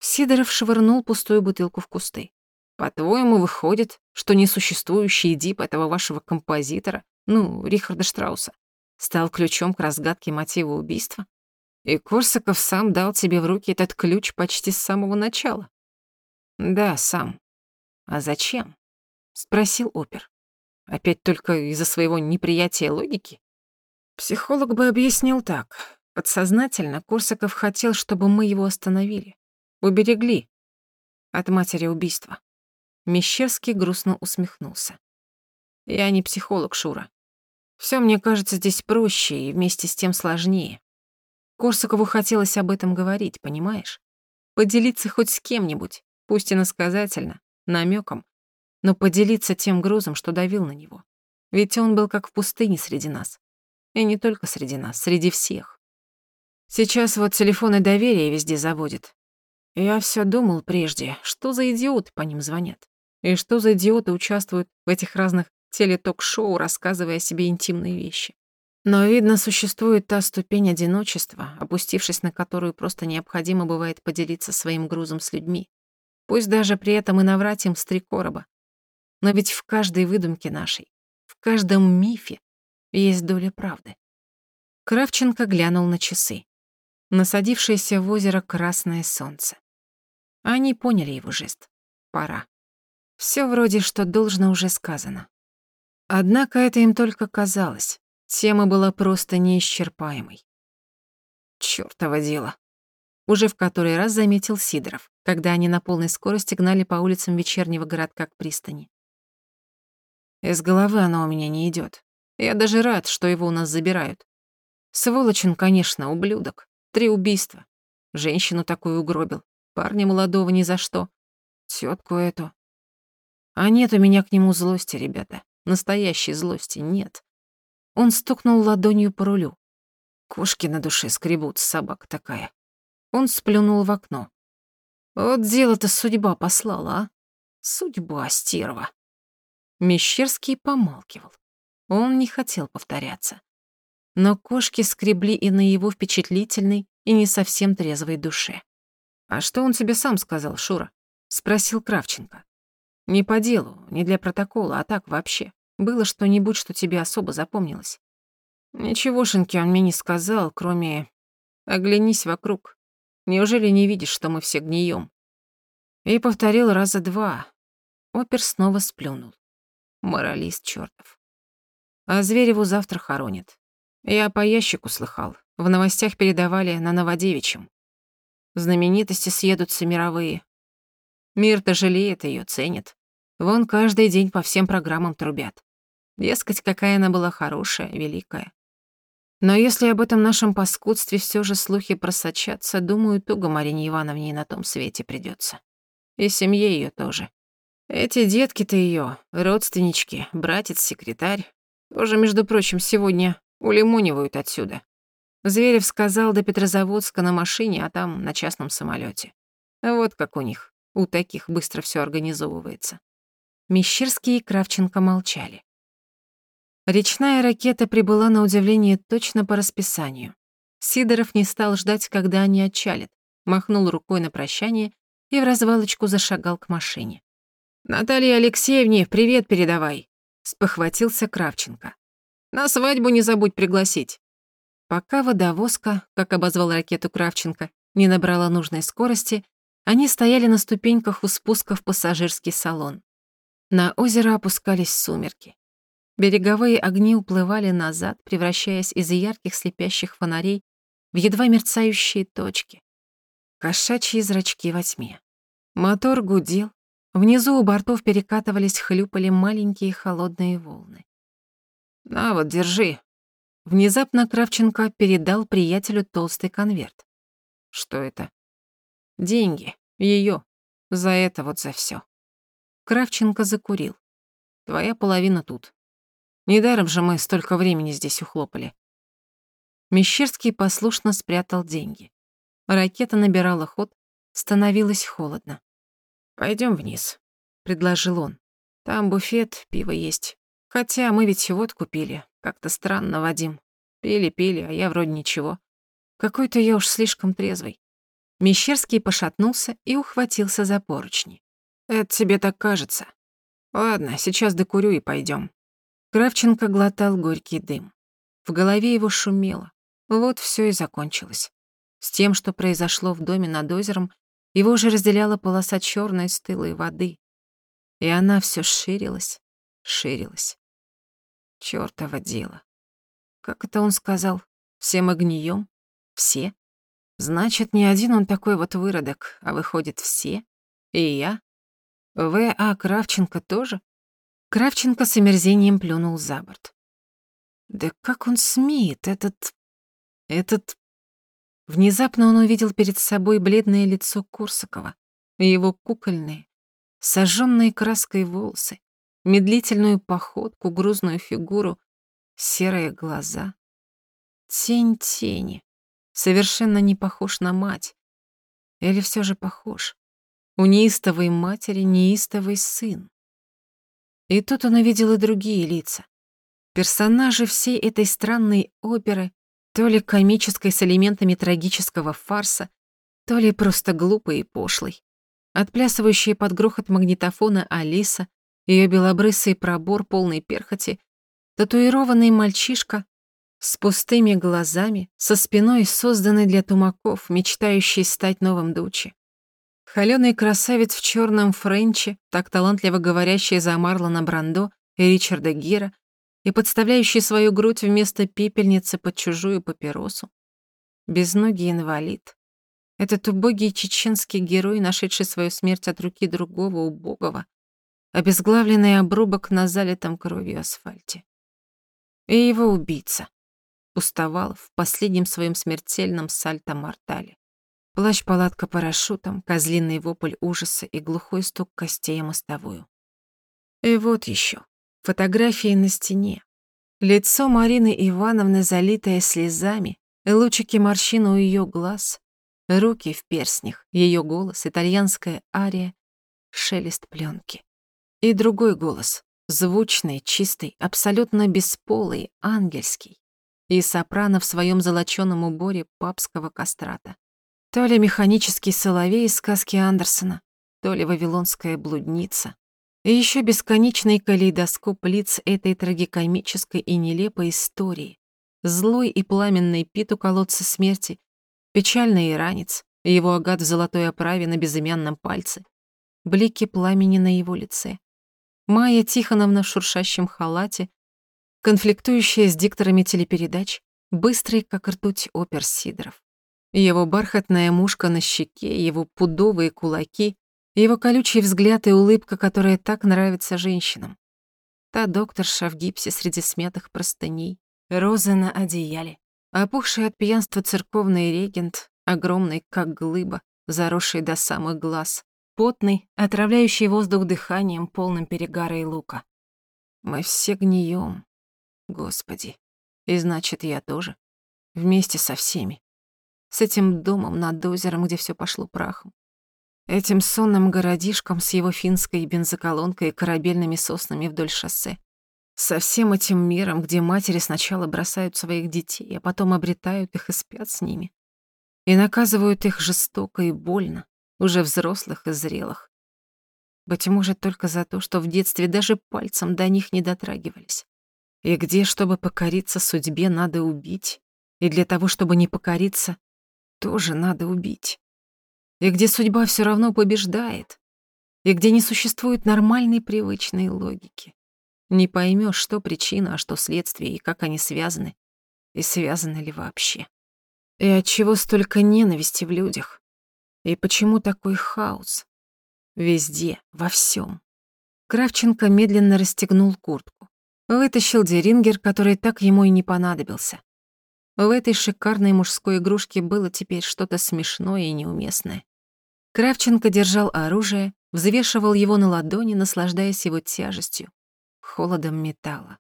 Сидоров швырнул пустую бутылку в кусты. «По-твоему, выходит, что несуществующий дип этого вашего композитора, ну, Рихарда Штрауса, стал ключом к разгадке мотива убийства? И Корсаков сам дал тебе в руки этот ключ почти с самого начала. Да, сам. А зачем? Спросил опер. Опять только из-за своего неприятия логики? Психолог бы объяснил так. Подсознательно Корсаков хотел, чтобы мы его остановили. Уберегли от матери убийства. Мещерский грустно усмехнулся. Я не психолог, Шура. Все мне кажется здесь проще и вместе с тем сложнее. Корсакову хотелось об этом говорить, понимаешь? Поделиться хоть с кем-нибудь, пусть и насказательно, намеком, но поделиться тем грузом, что давил на него. Ведь он был как в пустыне среди нас. И не только среди нас, среди всех. Сейчас вот телефоны доверия везде заводят. Я все думал прежде, что за идиоты по ним звонят. И что за идиоты участвуют в этих разных телеток-шоу, рассказывая о себе интимные вещи. Но, видно, существует та ступень одиночества, опустившись на которую просто необходимо бывает поделиться своим грузом с людьми. Пусть даже при этом и наврать им с три короба. Но ведь в каждой выдумке нашей, в каждом мифе есть доля правды. Кравченко глянул на часы. Насадившееся в озеро красное солнце. Они поняли его жест. Пора. Все вроде что должно уже сказано. Однако это им только казалось. Тема была просто неисчерпаемой. Чёртово дело. Уже в который раз заметил Сидоров, когда они на полной скорости гнали по улицам вечернего городка к пристани. Из головы оно у меня не идёт. Я даже рад, что его у нас забирают. Сволочь он, конечно, ублюдок. Три убийства. Женщину такую угробил. Парня молодого ни за что. Тётку эту. А нет у меня к нему злости, ребята. Настоящей злости нет. Он стукнул ладонью по рулю. Кошки на душе скребут, собака такая. Он сплюнул в окно. Вот дело-то судьба послала, а? Судьба, стерва. Мещерский помалкивал. Он не хотел повторяться. Но кошки скребли и на его впечатлительной и не совсем трезвой душе. «А что он тебе сам сказал, Шура?» — спросил Кравченко. Не по делу, не для протокола, а так вообще. Было что-нибудь, что тебе особо запомнилось? Ничегошеньки он мне не сказал, кроме... Оглянись вокруг. Неужели не видишь, что мы все гнием? И повторил раза два. Опер снова сплюнул. Моралист чёртов. А Звереву завтра хоронят. Я по ящику слыхал. В новостях передавали на Новодевичьем. Знаменитости съедутся мировые. Мир-то жалеет ее, ценит. Вон каждый день по всем программам трубят. Дескать, какая она была хорошая, великая. Но если об этом нашем паскудстве все же слухи просочатся, думаю, туго Марине Ивановне на том свете придется. И семье ее тоже. Эти детки-то ее, родственнички, братец-секретарь, тоже, между прочим, сегодня улимонивают отсюда. Зверев сказал до Петрозаводска на машине, а там на частном самолете. Вот как у них. У таких быстро все организовывается. Мещерский и Кравченко молчали. Речная ракета прибыла на удивление точно по расписанию. Сидоров не стал ждать, когда они отчалят, махнул рукой на прощание и в развалочку зашагал к машине. «Наталье Алексеевне привет передавай», — спохватился Кравченко. «На свадьбу не забудь пригласить». Пока водовозка, как обозвал ракету Кравченко, не набрала нужной скорости, они стояли на ступеньках у спуска в пассажирский салон. На озеро опускались сумерки. Береговые огни уплывали назад, превращаясь из ярких слепящих фонарей в едва мерцающие точки. Кошачьи зрачки во тьме. Мотор гудел. Внизу у бортов перекатывались, хлюпали маленькие холодные волны. «На вот, держи». Внезапно Кравченко передал приятелю толстый конверт. «Что это?» Деньги. Ее. За это вот за все. Кравченко закурил. Твоя половина тут. Недаром же мы столько времени здесь ухлопали. Мещерский послушно спрятал деньги. Ракета набирала ход, становилось холодно. Пойдем вниз», — предложил он. «Там буфет, пиво есть. Хотя мы ведь водку пили. Как-то странно, Вадим. Пили-пили, а я вроде ничего. Какой-то я уж слишком трезвый. Мещерский пошатнулся и ухватился за поручни. «Это тебе так кажется. Ладно, сейчас докурю и пойдем. Кравченко глотал горький дым. В голове его шумело. Вот все и закончилось. С тем, что произошло в доме над озером, его уже разделяла полоса черной стылой воды. И она все ширилась, ширилась. Чёртово дело. Как это он сказал? Все мы гнием? Все? Значит, не один он такой вот выродок, а выходит все. И я. В.А. Кравченко тоже? Кравченко с омерзением плюнул за борт. Да как он смеет, этот... этот... Внезапно он увидел перед собой бледное лицо Курсакова, его кукольные, сожженные краской волосы, медлительную походку, грузную фигуру, серые глаза, Тень тени. Совершенно не похож на мать. Или все же похож? У неистовой матери неистовый сын. И тут он увидел и другие лица. Персонажи всей этой странной оперы, то ли комической с элементами трагического фарса, то ли просто глупой и пошлой. Отплясывающая под грохот магнитофона Алиса, ее белобрысый пробор полной перхоти, татуированный мальчишка с пустыми глазами, со спиной, созданной для тумаков, мечтающий стать новым Дучи. Холёный красавец в черном френче, так талантливо говорящий за Марлона Брандо и Ричарда Гира, и подставляющий свою грудь вместо пепельницы под чужую папиросу. Безногий инвалид. Этот убогий чеченский герой, нашедший свою смерть от руки другого убогого, обезглавленный обрубок на залитом кровью асфальте. И его убийца. Пустовал в последнем своем смертельном сальто-мортале. Плащ-палатка парашютом, козлиный вопль ужаса и глухой стук костей о мостовую. И вот еще Фотографии на стене. Лицо Марины Ивановны, залитое слезами, лучики морщин у ее глаз, руки в перстнях, ее голос, итальянская ария, шелест пленки. И другой голос, звучный, чистый, абсолютно бесполый, ангельский. И сопрано в своем золочёном уборе папского кастрата. То ли механический соловей из сказки Андерсона, то ли вавилонская блудница, и еще бесконечный калейдоскоп лиц этой трагикомической и нелепой истории. Злой и пламенный пит у колодца смерти, печальный ранец, его агат в золотой оправе на безымянном пальце, блики пламени на его лице. Майя Тихоновна в шуршащем халате, конфликтующая с дикторами телепередач, быстрый, как ртуть опер Сидоров. Его бархатная мушка на щеке, его пудовые кулаки, его колючий взгляд и улыбка, которая так нравится женщинам. Та докторша в гипсе среди смятых простыней, розы на одеяле, опухший от пьянства церковный регент, огромный, как глыба, заросший до самых глаз, потный, отравляющий воздух дыханием, полным перегара и лука. Мы все гнием, Господи. И значит, я тоже. Вместе со всеми. С этим домом над озером, где все пошло прахом. Этим сонным городишком с его финской бензоколонкой и корабельными соснами вдоль шоссе. Со всем этим миром, где матери сначала бросают своих детей, а потом обретают их и спят с ними. И наказывают их жестоко и больно, уже взрослых и зрелых. Быть может, только за то, что в детстве даже пальцем до них не дотрагивались. И где, чтобы покориться судьбе, надо убить. И для того, чтобы не покориться, тоже надо убить и где судьба все равно побеждает, и где не существует нормальной привычной логики. Не поймешь, что причина, а что следствие, и как они связаны, и связаны ли вообще. И от чего столько ненависти в людях? И почему такой хаос? Везде, во всем. Кравченко медленно расстегнул куртку. Вытащил дерингер, который так ему и не понадобился. В этой шикарной мужской игрушке было теперь что-то смешное и неуместное. Кравченко держал оружие, взвешивал его на ладони, наслаждаясь его тяжестью, холодом металла.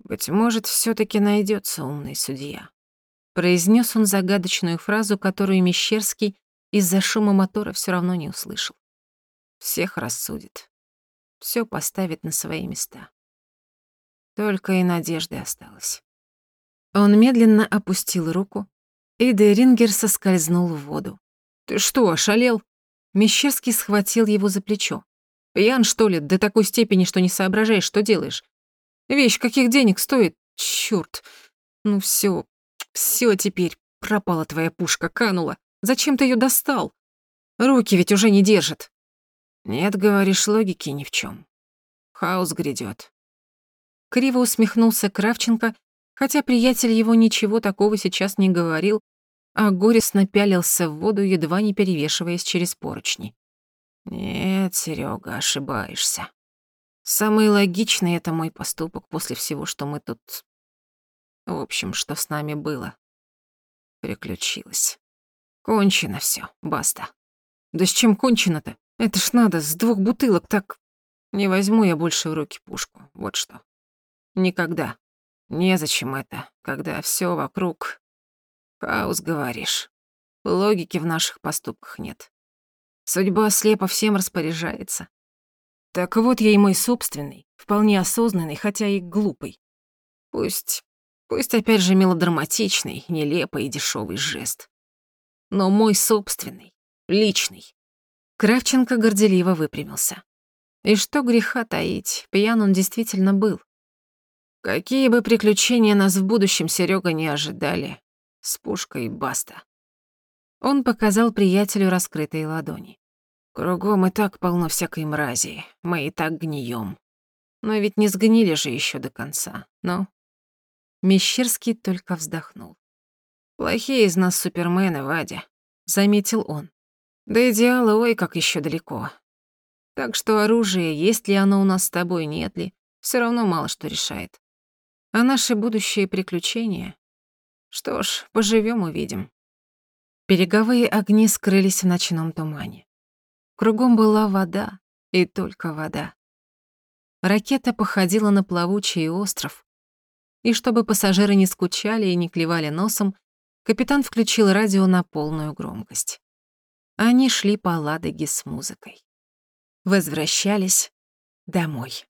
«Быть может, все таки найдется умный судья», — произнес он загадочную фразу, которую Мещерский из-за шума мотора все равно не услышал. «Всех рассудит, все поставит на свои места. Только и надежды осталось». Он медленно опустил руку, и Дерингер соскользнул в воду. «Ты что, ошалел?» Мещерский схватил его за плечо. «Пьян, что ли, до такой степени, что не соображаешь, что делаешь? Вещь каких денег стоит? Чёрт! Ну всё, всё теперь, пропала твоя пушка, канула. Зачем ты её достал? Руки ведь уже не держат». «Нет, говоришь, логики ни в чём. Хаос грядёт». Криво усмехнулся Кравченко, хотя приятель его ничего такого сейчас не говорил, а горестно пялился в воду, едва не перевешиваясь через поручни. «Нет, Серега, ошибаешься. Самый логичный — это мой поступок после всего, что мы тут... В общем, что с нами было. Приключилось. Кончено все, баста. Да с чем кончено-то? Это ж надо, с двух бутылок так... Не возьму я больше в руки пушку, вот что. Никогда. Незачем это. когда все вокруг... Хаос, говоришь. Логики в наших поступках нет. Судьба слепо всем распоряжается. Так вот я и мой собственный, вполне осознанный, хотя и глупый. Пусть... Пусть опять же мелодраматичный, нелепый и дешевый жест. Но мой собственный, личный. Кравченко горделиво выпрямился. И что греха таить, пьян он действительно был. Какие бы приключения нас в будущем Серега не ожидали, с пушкой баста. Он показал приятелю раскрытые ладони. Кругом и так полно всякой мрази, мы и так гнием. Но ведь не сгнили же еще до конца, но... Мещерский только вздохнул. «Плохие из нас супермены, Вадя», — заметил он. «До идеала, ой, как еще далеко. Так что оружие, есть ли оно у нас с тобой, нет ли, все равно мало что решает. А наши будущие приключения... Что ж, поживем увидим. Береговые огни скрылись в ночном тумане. Кругом была вода, и только вода. Ракета походила на плавучий остров. И чтобы пассажиры не скучали и не клевали носом, капитан включил радио на полную громкость. Они шли по Ладоге с музыкой. Возвращались домой.